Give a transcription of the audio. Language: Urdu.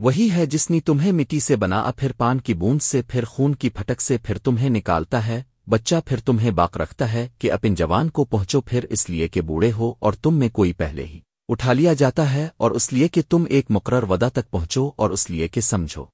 وہی ہے جس نے تمہیں مٹی سے بنا پھر پان کی بوند سے، پھر خون کی پھٹک سے، پھر تمہیں نکالتا ہے، بچہ پھر تمہیں باق رکھتا ہے کہ اپن جوان کو پہنچو، پھر اس لیے کہ بوڑھے ہو اور تم میں کوئی پہلے ہی۔ اٹھا لیا جاتا ہے اور اس لیے کہ تم ایک مقرر ودا تک پہنچو اور اس لیے کہ سمجھو۔